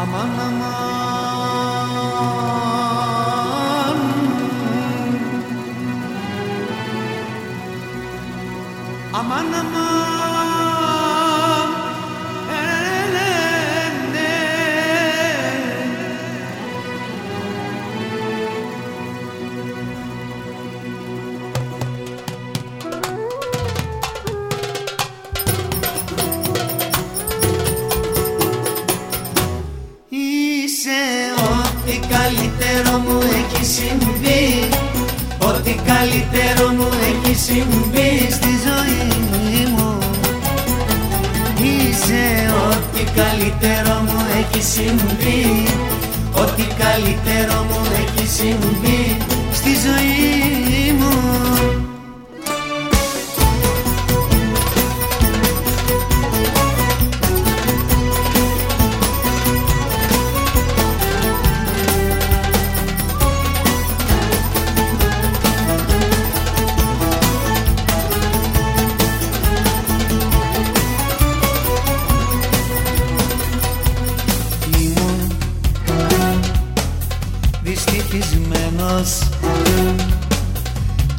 Aman aman. Aman aman. Συμβεί. Ό,τι καλύτερο μου έχει συμβεί στη ζωή μου. Είσαι ό,τι καλύτερο μου έχει συμβεί. Ό,τι καλύτερο μου έχει συμβεί στη ζωή μου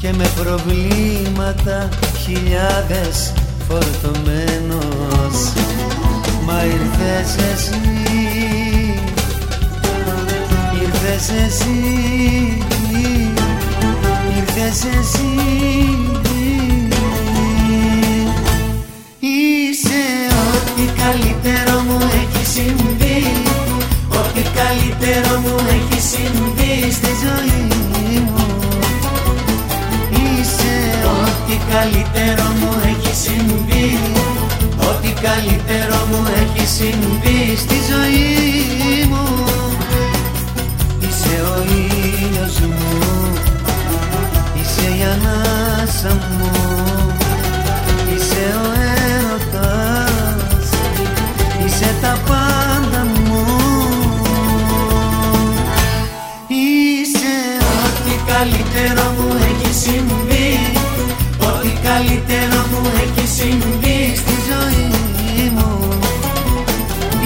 και με προβλήματα χιλιάδες φορτωμένος. Μα ήρθες εσύ, ήρθες εσύ, ήρθες εσύ. Είσαι ό,τι καλύτερο μου έχει συμβεί Ό,τι καλύτερο μου έχει συμβεί στη ζωή μου ό,τι καλύτερο μου έχει συμβεί Ό,τι καλύτερο μου έχει συμβεί στη ζωή μου. Είσαι ο ήλιος μου Είσαι η ανάσα μου. Είσαι ο έρωτας Είσαι τα πάντα μου. Είσαι ό,τι καλύτερο μου έχει συμβεί. Ό,τι καλύτερο μου έχει συμβεί στη ζωή μου.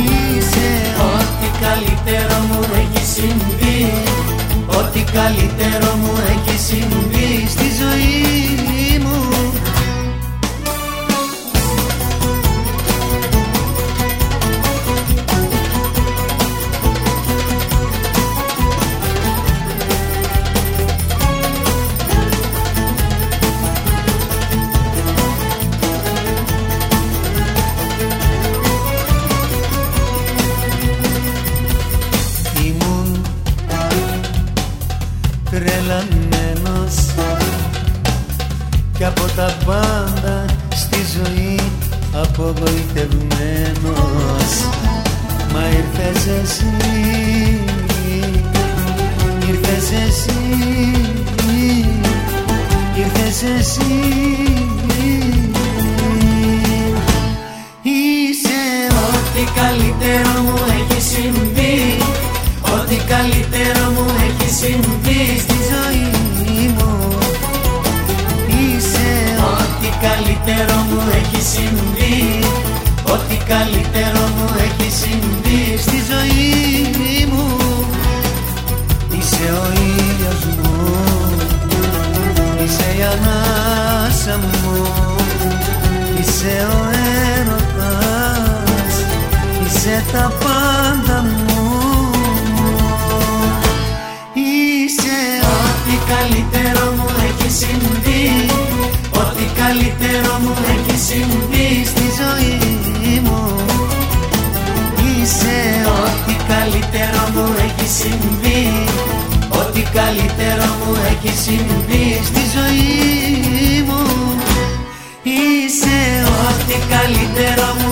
Είσαι ό,τι καλύτερο μου έχει συμβεί. Ό,τι καλύτερο μου έχει συμβεί απογοητευμένος. Μα ήρθες εσύ, ήρθες εσύ, ήρθες εσύ. Είσαι ό,τι καλύτερο μου έχει συμβεί. Ό,τι καλύτερο μου έχει συμβεί στη ζωή μου. Είσαι ό,τι καλύτερο μου έχει συμβεί. Ό,τι καλύτερο μου έχει συμβεί στη ζωή μου. Είσαι ο ήλιος μου Είσαι η ανάσα μου. Είσαι ο έρωτας Είσαι τα πάντα μου. Είσαι ό,τι καλύτερο μου έχει συμβεί Ό,τι καλύτερο μου έχει συμβεί στη ζωή καλύτερο μου έχει συμβεί. Ό,τι καλύτερο μου έχει συμβεί στη ζωή μου. Είσαι ό,τι καλύτερο μου